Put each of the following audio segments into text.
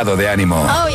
estado de ánimo. Oh,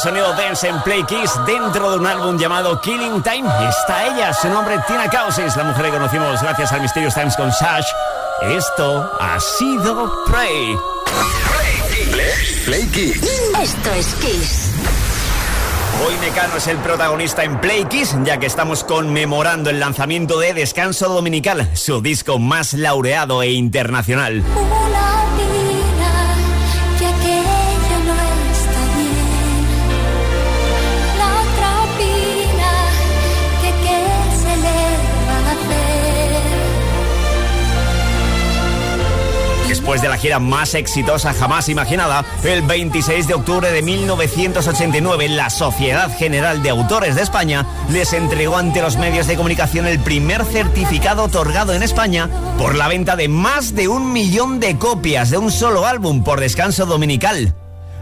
sonido dance en Play Kiss dentro de un álbum llamado Killing Time. Está ella, su nombre Tina Causis, la mujer que conocimos gracias al Mysterious Times con Sash. Esto ha sido Prey. Play Kiss. Esto es Kiss. Hoy Mecano es el protagonista en Play Kiss, ya que estamos conmemorando el lanzamiento de Descanso Dominical, su disco más laureado e internacional. Después de la gira más exitosa jamás imaginada, el 26 de octubre de 1989, la Sociedad General de Autores de España les entregó ante los medios de comunicación el primer certificado otorgado en España por la venta de más de un millón de copias de un solo álbum por descanso dominical.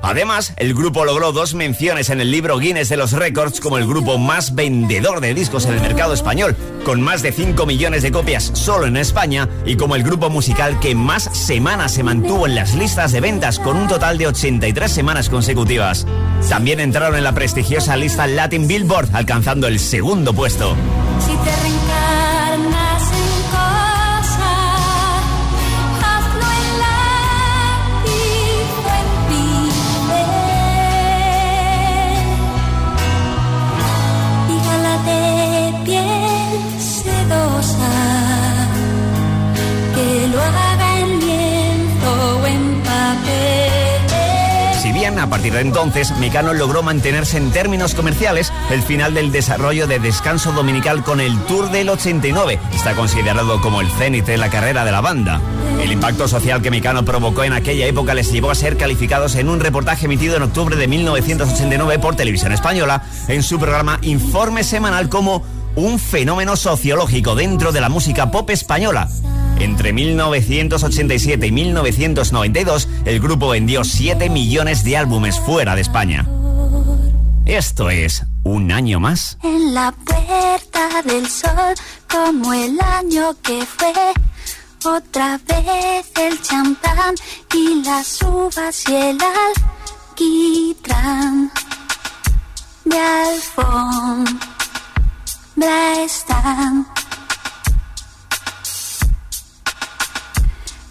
Además, el grupo logró dos menciones en el libro Guinness de los Récords como el grupo más vendedor de discos en el mercado español, con más de 5 millones de copias solo en España, y como el grupo musical que más semanas se mantuvo en las listas de ventas con un total de 83 semanas consecutivas. También entraron en la prestigiosa lista Latin Billboard, alcanzando el segundo puesto. A partir de entonces Mecano logró mantenerse en términos comerciales, el final del desarrollo de Descanso Dominical con el Tour del 89 está considerado como el cenit de la carrera de la banda. El impacto social que Mecano provocó en aquella época les llevó a ser calificados en un reportaje emitido en octubre de 1989 por Televisión Española en su programa Informe Semanal como un fenómeno sociológico dentro de la música pop española. Entre 1987 y 1992, el grupo vendió 7 millones de álbumes fuera de España. Esto es un año más. En la puerta del sol, como el año que fue. Otra vez el champán y las uvas y el alquitrán. De alfombra están.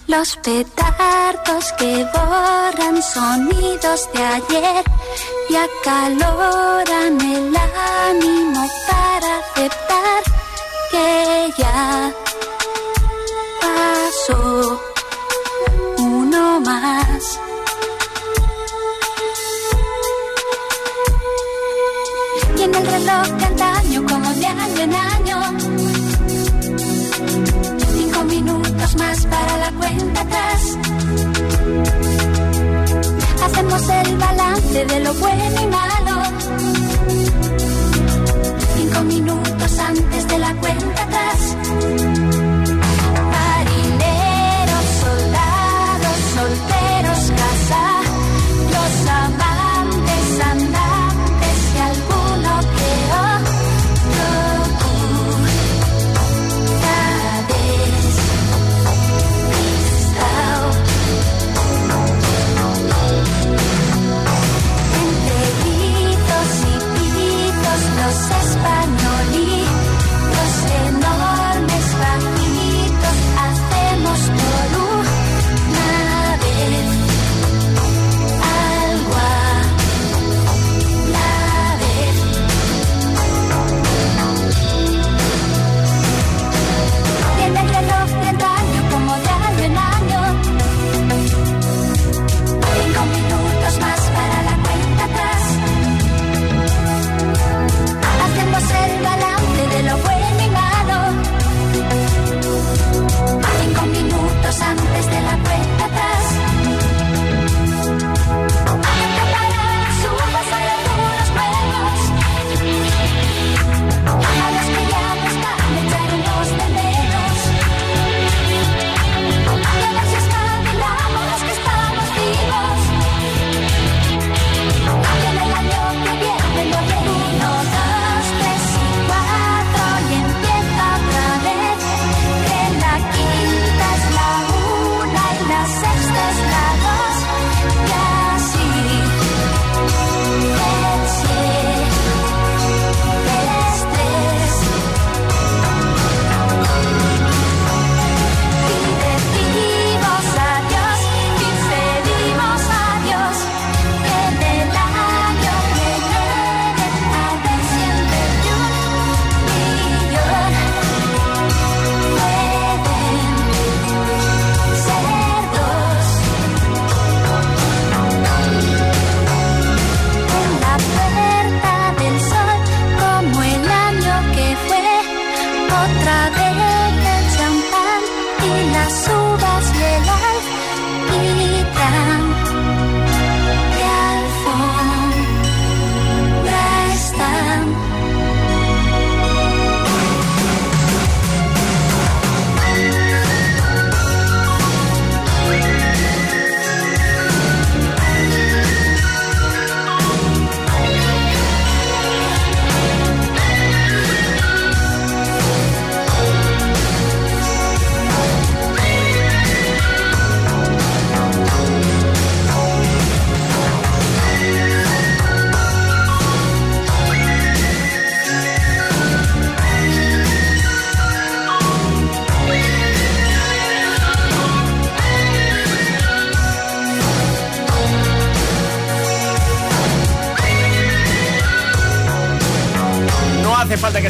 Los petardos que borran sonidos de ayer y acaloran el ánimo para aceptar que ya pasó uno más. Y en el reloj minutos más para la cuenta atrás. Hacemos el balance de lo bueno y malo. Cinco minutos antes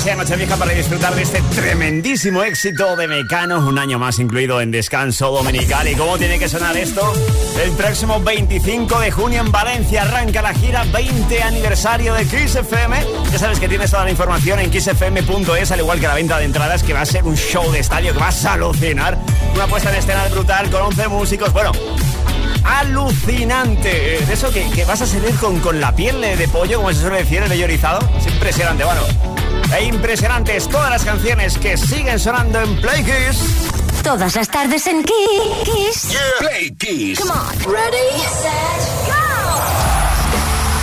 sea Nochevieja para disfrutar de este tremendísimo éxito de Mecano, un año más incluido en descanso dominical. ¿Y cómo tiene que sonar esto? El próximo 25 de junio en Valencia arranca la gira 20 aniversario de Kiss FM. Ya sabes que tienes toda la información en kissfm.es, al igual que la venta de entradas, que va a ser un show de estadio que vas a alucinar. Una puesta en escena brutal con 11 músicos. Bueno, alucinante. Eso que, vas a salir con, con la piel de pollo, como se suele decir, el llorizado. Es impresionante, bueno. E impresionantes todas las canciones que siguen sonando en Play Kiss. Todas las tardes en Kiss. Play Kiss. Come on. Ready, set, go.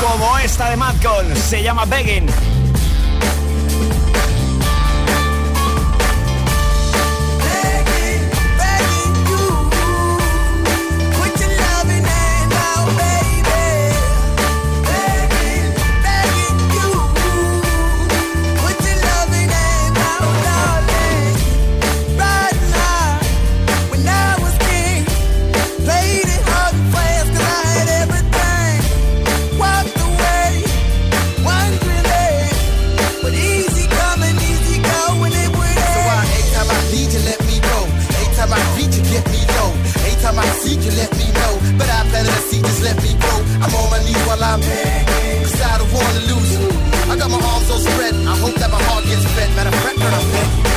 Como esta de Madcon, se llama Begging. you let me know. But I planted a seed, just let me grow. I'm on my knees while I'm cause I don't wanna lose. I got my arms so spread, I hope that my heart gets fed. Matter of fact, I'm fed.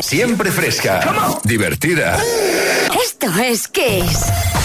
Siempre fresca. Divertida. Esto es Kiss.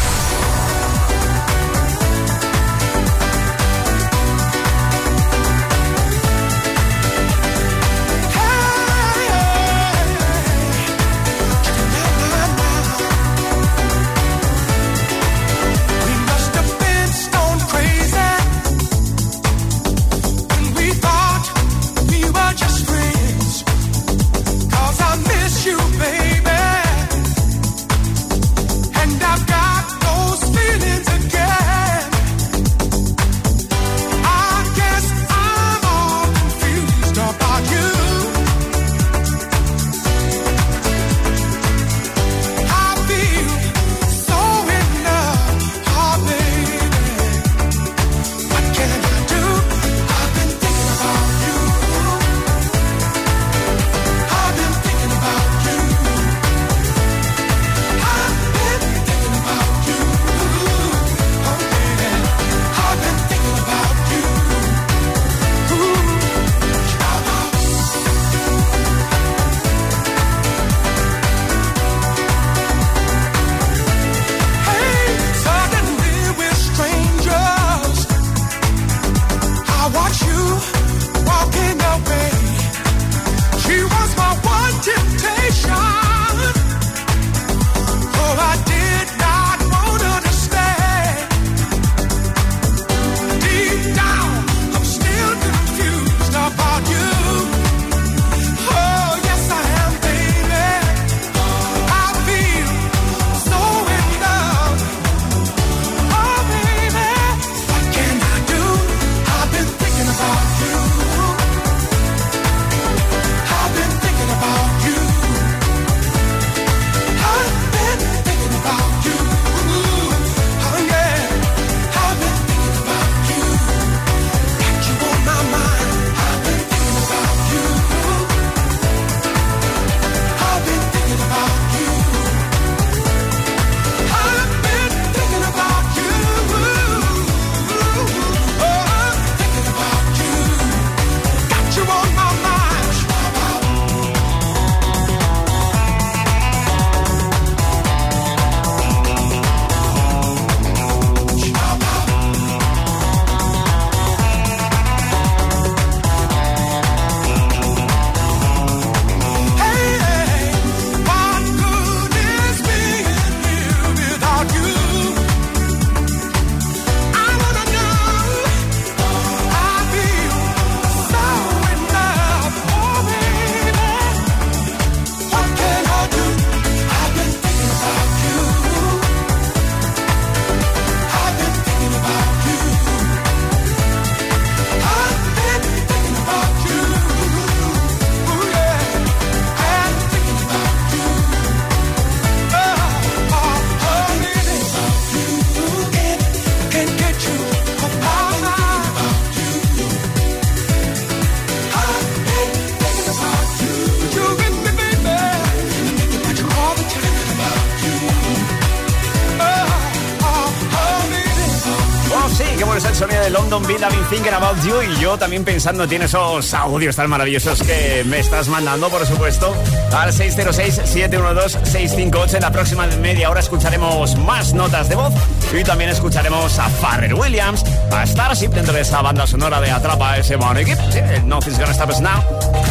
y yo también pensando en esos audios tan maravillosos que me estás mandando, por supuesto, al 606-712-658. En la próxima media hora escucharemos más notas de voz y también escucharemos a Farrell Williams, a Starship dentro de esa banda sonora de Atrapa ese Equipo, Nothing's Gonna Stop Us Now.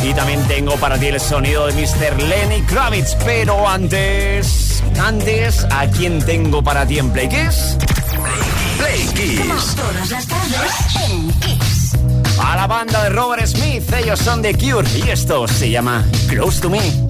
Y también tengo para ti el sonido de Mr. Lenny Kravitz, pero antes, antes, ¿a quién tengo para ti en Play Kiss? Play Kiss. Como todas las en Kiss a la banda de Robert Smith. Ellos son The Cure y esto se llama Close to Me.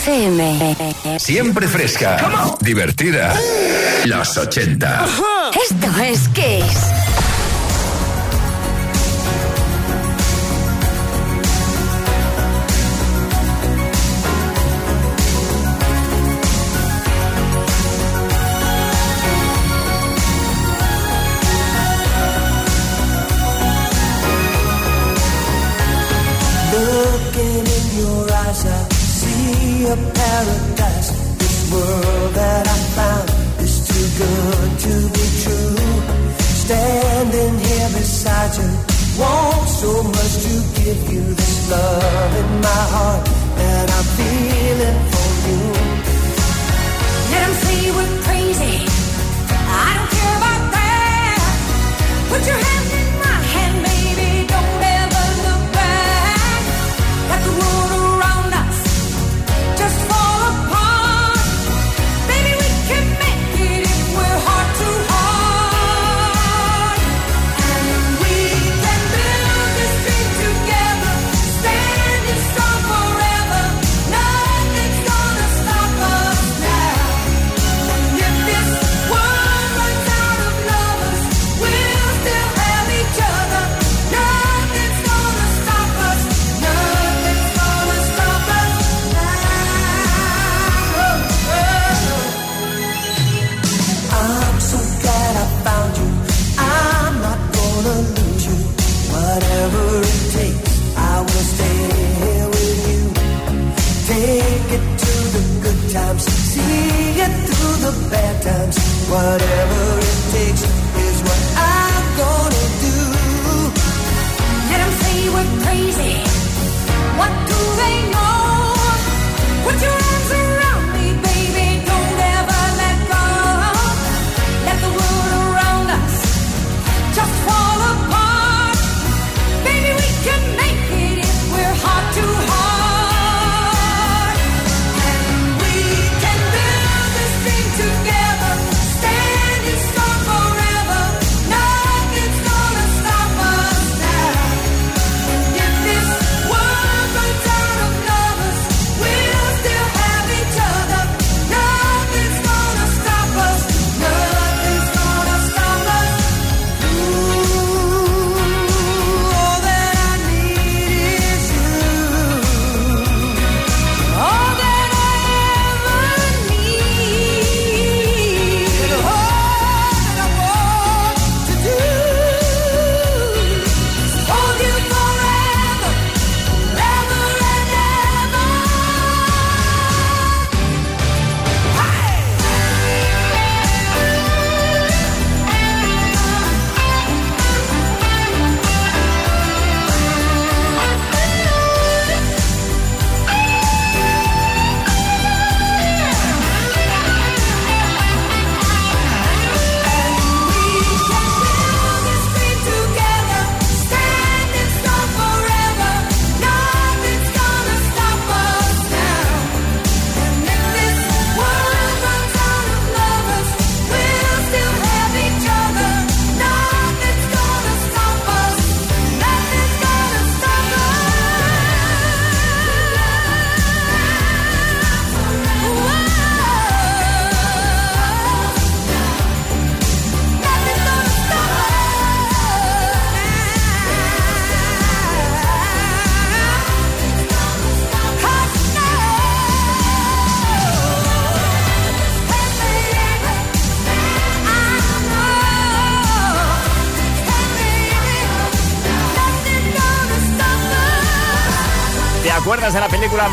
FM. Siempre fresca. Divertida. Los 80. Esto es Kiss.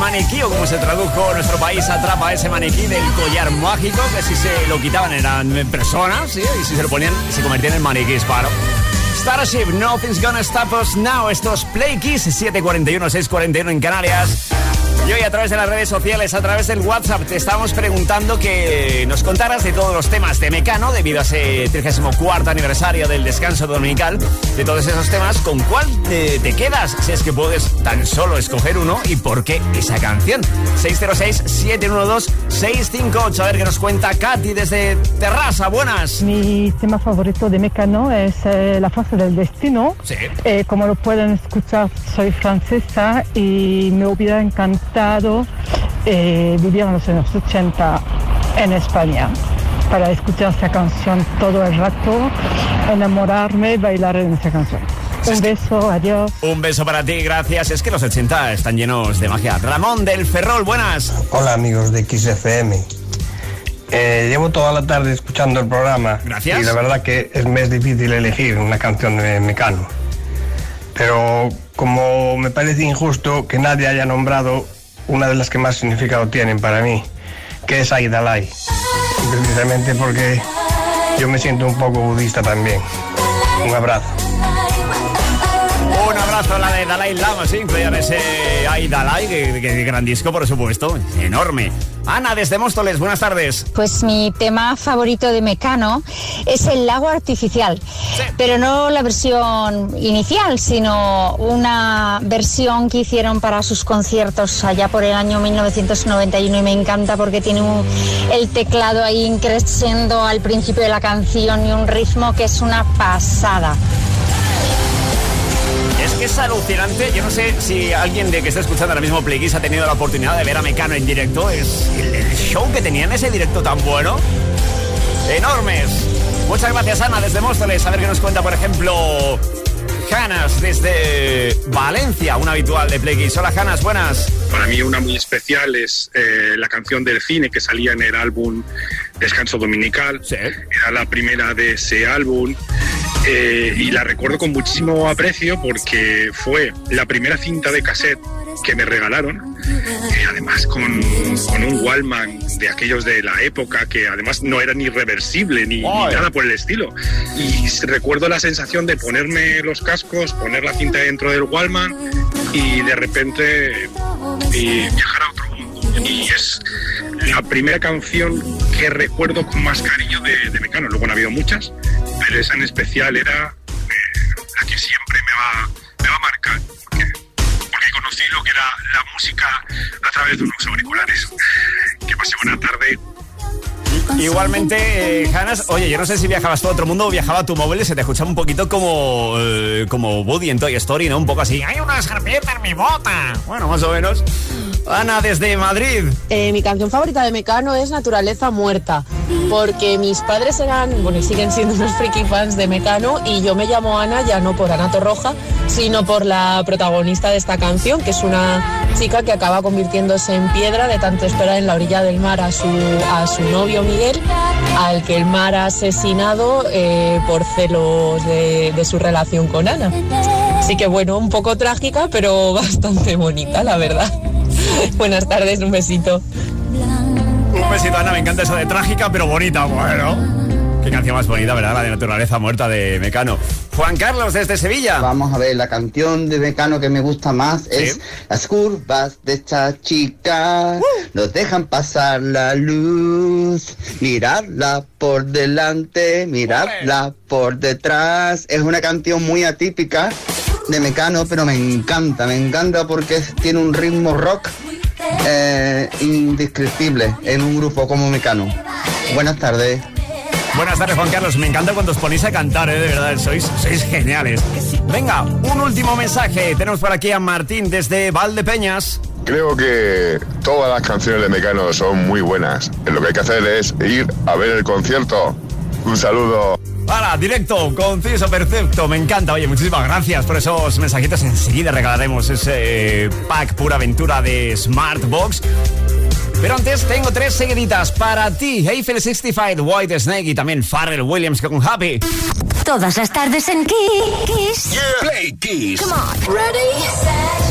Maniquí o como se tradujo nuestro país Atrapa ese maniquí del collar mágico? Que si se lo quitaban eran personas y si se lo ponían se convertían en maniquís, paro. Starship, Nothing's Gonna Stop Us Now. Estos Play Kiss 741, 641 en Canarias. Y hoy a través de las redes sociales, a través del WhatsApp, te estamos preguntando que nos contaras de todos los temas de Mecano, debido a ese 34 aniversario del descanso dominical, de todos esos temas, ¿con cuál te, te quedas? Si es que puedes tan solo escoger uno y por qué esa canción. 606-712-658. A ver qué nos cuenta Katy desde Terrassa. Buenas. Mi tema favorito de Mecano es eh, La Fuerza del Destino. Sí. Eh, como lo pueden escuchar, soy francesa y me hubiera encantado eh, vivieron los años 80 en España para escuchar esta canción todo el rato, enamorarme, bailar en esta canción. Un beso, adiós. Un beso para ti, gracias. Es que los 80 están llenos de magia. Ramón del Ferrol, buenas. Hola amigos de XFM. Eh, llevo toda la tarde escuchando el programa. Gracias. Y la verdad que es más difícil elegir una canción de Mecano. Pero como me parece injusto que nadie haya nombrado una de las que más significado tienen para mí, que es Aidalai. Precisamente porque yo me siento un poco budista también. Un abrazo. La de Dalai Lama, sí, incluyan ese Ay Dalai, que, que gran disco, por supuesto, enorme. Ana, desde Móstoles, buenas tardes. Pues mi tema favorito de Mecano es el lago artificial, pero no la versión inicial, sino una versión que hicieron para sus conciertos allá por el año 1991 y me encanta porque tiene un- el teclado ahí increciendo al principio de la canción y un ritmo que es una pasada. Es que es alucinante. Yo no sé si alguien de que está escuchando ahora mismo Play Kiss ha tenido la oportunidad de ver a Mecano en directo. Es el, el show que tenía en ese directo tan bueno. Enormes. Muchas gracias, Ana, desde Móstoles. A ver qué nos cuenta, por ejemplo, Janas, desde Valencia, un habitual de Play Kiss. Hola, Janas, buenas. Para mí una muy especial es eh, la canción del cine que salía en el álbum Descanso Dominical. Era la primera de ese álbum eh, y la recuerdo con muchísimo aprecio porque fue la primera cinta de cassette que me regalaron, eh, además con, con un Wallman de aquellos de la época que además no era ni reversible ni, ni nada por el estilo. Y recuerdo la sensación de ponerme los cascos, poner la cinta dentro del Wallman y de repente y viajar a otro mundo. Y es la primera canción que recuerdo con más cariño de, Mecano. Luego han habido muchas, pero esa en especial era eh, la que siempre me va, me va a marcar. Porque, conocí lo que era la música a través de unos auriculares. Que pase buena tarde. Igualmente, eh, Janas, oye, yo no sé si viajabas tú a otro mundo o viajaba a tu móvil y se te escuchaba un poquito como, eh, como Woody en Toy Story, ¿no? Un poco así. ¡Hay una serpiente en mi bota! Bueno, más o menos. Ana, desde Madrid. Eh, mi canción favorita de Mecano es Naturaleza Muerta, porque mis padres eran, bueno, y siguen siendo unos friki fans de Mecano y yo me llamo Ana ya no por Ana Torroja, sino por la protagonista de esta canción, que es una chica que acaba convirtiéndose en piedra de tanto esperar en la orilla del mar a su, a su novio Miguel, al que el mar ha asesinado eh, por celos de, de su relación con Ana. Así que bueno, un poco trágica, pero bastante bonita, la verdad. Buenas tardes, un besito. Un besito, Ana, me encanta eso de trágica, pero bonita, bueno. Qué canción más bonita, ¿verdad? La de Naturaleza Muerta de Mecano. Juan Carlos, desde Sevilla. Vamos a ver, la canción de Mecano que me gusta más es Las curvas de esta chica nos dejan pasar la luz, mirarla por delante, mirarla por detrás. Es una canción muy atípica de Mecano, pero me encanta, me encanta porque tiene un ritmo rock eh, indescriptible en un grupo como Mecano. Buenas tardes. Buenas tardes, Juan Carlos. Me encanta cuando os ponéis a cantar, ¿eh? de verdad. Sois, sois geniales. Venga, un último mensaje. Tenemos por aquí a Martín desde Valdepeñas. Creo que todas las canciones de Mecano son muy buenas. Lo que hay que hacer es ir a ver el concierto. Un saludo. Hola, directo, conciso, perfecto. Me encanta. Oye, muchísimas gracias por esos mensajitos. Enseguida regalaremos ese eh, pack pura aventura de Smartbox. Pero antes tengo tres seguiditas para ti. Eiffel 65, White Snake y también Pharrell Williams con Happy. Todas las tardes en Kiss. Play Kiss. Come on. Ready, set,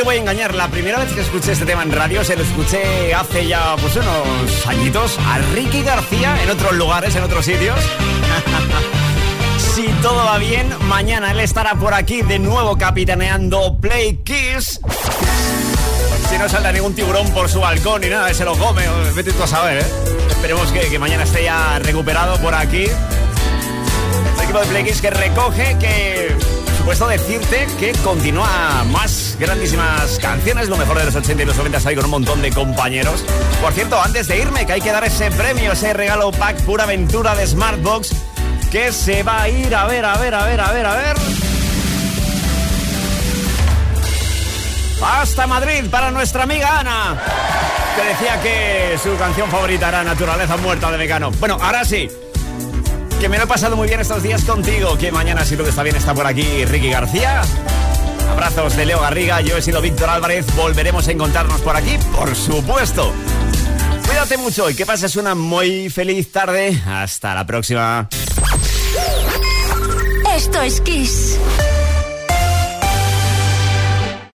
te voy a engañar, la primera vez que escuché este tema en radio se lo escuché hace ya pues unos añitos a Ricky García en otros lugares, en otros sitios. si todo va bien, mañana él estará por aquí de nuevo capitaneando Play Kiss. Si no salta ningún tiburón por su balcón y nada, se lo come, vete tú a saber, ¿eh? Esperemos que, mañana esté ya recuperado por aquí. El equipo de Play Kiss que recoge que supuesto decirte que continúa más grandísimas canciones, lo mejor de los 80 y los 90 ahí con un montón de compañeros. Por cierto, antes de irme, que hay que dar ese premio, ese regalo pack pura aventura de Smartbox, que se va a ir a ver, a ver, a ver, a ver, a ver. Hasta Madrid para nuestra amiga Ana, que decía que su canción favorita era Naturaleza Muerta de Mecano. Bueno, ahora sí, que me lo he pasado muy bien estos días contigo. Que mañana, si todo está bien, está por aquí Ricky García. Abrazos de Leo Garriga. Yo he sido Víctor Álvarez. Volveremos a encontrarnos por aquí, por supuesto. Cuídate mucho y que pases una muy feliz tarde. Hasta la próxima. Esto es Kiss.